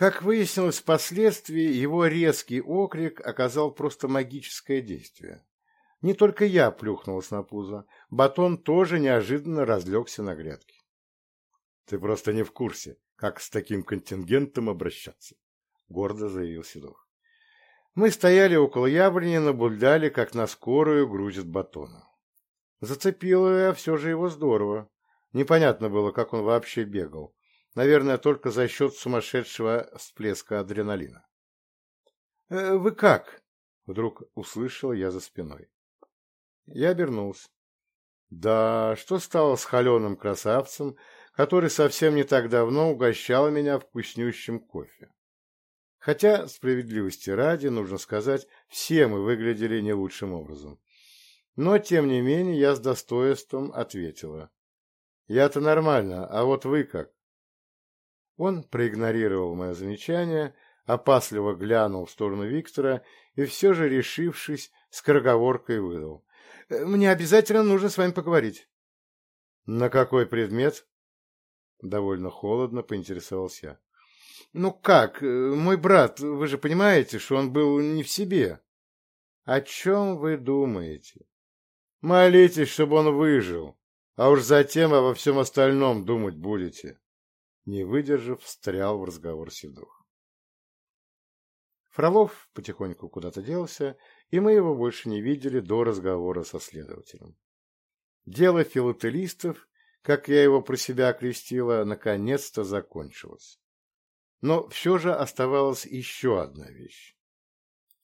Как выяснилось впоследствии, его резкий окрик оказал просто магическое действие. Не только я плюхнулась на пузо, батон тоже неожиданно разлегся на грядке. Ты просто не в курсе, как с таким контингентом обращаться, — гордо заявил Седов. Мы стояли около яблони и наблюдали, как на скорую грузит батона. Зацепило я а все же его здорово. Непонятно было, как он вообще бегал. Наверное, только за счет сумасшедшего всплеска адреналина. «Э, «Вы как?» — вдруг услышал я за спиной. Я обернулся. Да, что стало с холеным красавцем, который совсем не так давно угощал меня вкуснющим кофе? Хотя, справедливости ради, нужно сказать, все мы выглядели не лучшим образом. Но, тем не менее, я с достоинством ответила. Я-то нормально, а вот вы как? Он проигнорировал мое замечание, опасливо глянул в сторону Виктора и все же, решившись, скороговоркой выдал. «Э, «Мне обязательно нужно с вами поговорить». «На какой предмет?» Довольно холодно поинтересовался я. «Ну как, э, мой брат, вы же понимаете, что он был не в себе». «О чем вы думаете?» «Молитесь, чтобы он выжил, а уж затем обо всем остальном думать будете» не выдержав, встрял в разговор Седух. Фролов потихоньку куда-то делся, и мы его больше не видели до разговора со следователем. Дело филателистов, как я его про себя окрестила, наконец-то закончилось. Но все же оставалась еще одна вещь.